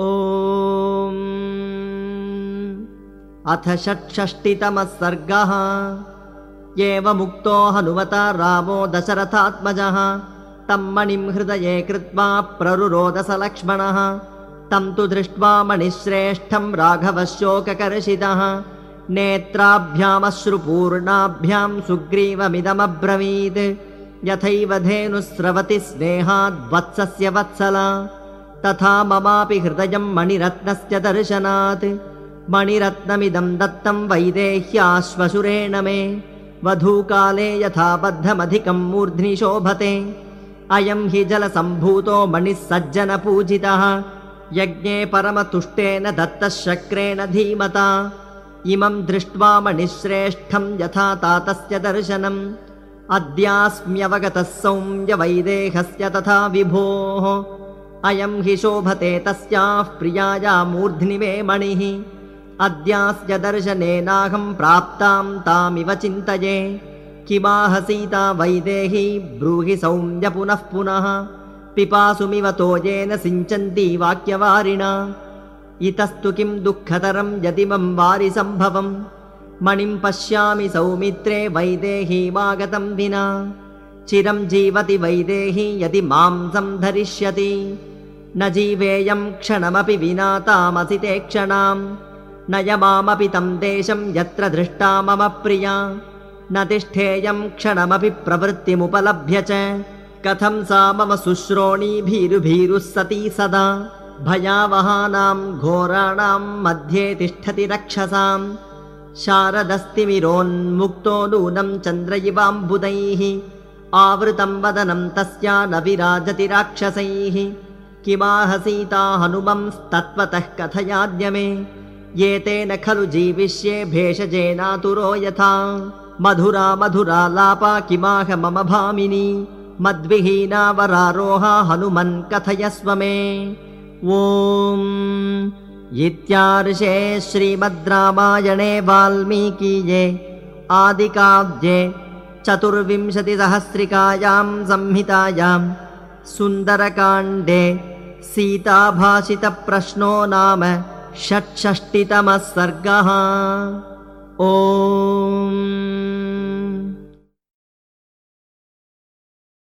ॐ। अथ षट्षष्टितमः सर्गः। एवमुक्तो हनुमता रामो दशरथात्मजः। तं मणिं हृदये कृत्वा प्ररुरोदसलक्ष्मणः। तं तु दृष्ट्वा मणिश्रेष्ठं राघवशोककर्षितः नेत्राभ्यामश्रुपूर्णाभ्यां सुग्रीवमिदमब्रवीत्। यथैव धेनुस्रवति स्नेहाद्वत्सस्य वत्सला तथा ममापि हृदयं मणिरत्नस्य दर्शनात्। मणिरत्नमिदं दत्तं वैदेह्याश्वशुरेण मे। वधूकाले यथा बद्धमधिकं मूर्ध्नि शोभते। अयं हि जलसम्भूतो मणिः सज्जनपूजितः यज्ञे परमतुष्टेन दत्तः शक्रेण धीमता। इमं दृष्ट्वा मणिश्रेष्ठं यथा तातस्य दर्शनम्। अद्यास्म्यवगतः सौम्यवैदेहस्य तथा विभोः अयं हि शोभते तस्याः प्रियाया मूर्ध्नि मे मणिः। अद्यास्य दर्शनेनाहं प्राप्तां तामिव चिन्तये। किमाह सीता वैदेही ब्रूहि सौम्य पुनः पुनः। पिपासुमिव तोयेन सिञ्चन्ती वाक्यवारिणा। इतस्तु किं दुःखतरं यदि मम वारिसम्भवम्। मणिं पश्यामि सौमित्रे वैदेहीमागतं विना चिरं जीवति वैदेही यदि मां संधरिष्यति न जीवेयं क्षणमपि विना तामसिते क्षणां नयमामपि तं देशं यत्र दृष्टा मम प्रिया। न तिष्ठेयं क्षणमपि प्रवृत्तिमुपलभ्य च। कथं सा मम शुश्रोणी भीरुभीरुः सती सदा। भयावहानां घोराणां मध्ये तिष्ठति रक्षसाम्। शारदस्तिमिरोन्मुक्तो नूनं चन्द्र इवाम्बुदैः आवृतं वदनं तस्या न विराजति राक्षसैः। किमाहसीता हनुमंस्तत्त्वतः कथयाद्य मे एतेन खलु जीविष्ये भेषजेनातुरो यथा। मधुरा मधुरा लापा किमाह मम भामिनी। मद्विहीना वरारोहा हनुमन् कथयस्व मे। ॐ इत्यार्षे श्रीमद् रामायणे वाल्मीकीये आदिकाव्ये चतुर्विंशतिसहस्रिकायां संहितायां सुन्दरकाण्डे सीताभाषितप्रश्नो नाम षट्षष्टितमः सर्गः। ॐ